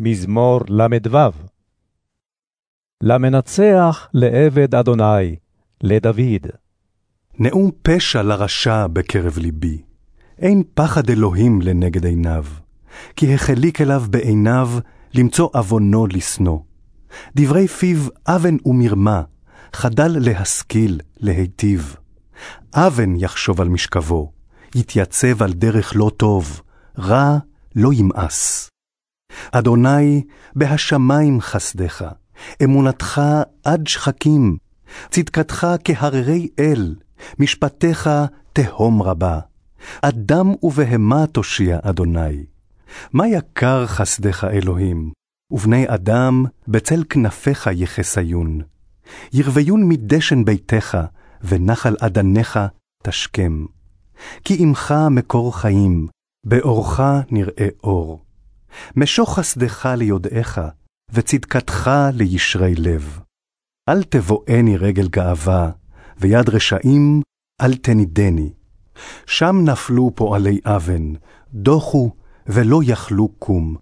מזמור ל"ו. למנצח לעבד אדוני, לדוד. נאום פשע לרשע בקרב ליבי, אין פחד אלוהים לנגד עיניו, כי החליק אליו בעיניו למצוא עוונו לשנוא. דברי פיו אבן ומרמה, חדל להשכיל, להיטיב. אבן יחשוב על משכבו, יתייצב על דרך לא טוב, רע לא ימאס. אדוני, בהשמיים חסדך, אמונתך עד שחקים, צדקתך כהררי אל, משפטיך תהום רבה. אדם ובהמה תושיע, אדוני. מה יקר חסדך, אלוהים, ובני אדם בצל כנפיך יחסיון. ירוויון מדשן ביתך, ונחל אדניך תשכם. כי עמך מקור חיים, באורך נראה אור. משוך חסדך ליודעך, וצדקתך לישרי לב. אל תבואני רגל גאווה, ויד רשעים אל תנידני. שם נפלו פועלי אבן, דוחו ולא יכלו קום.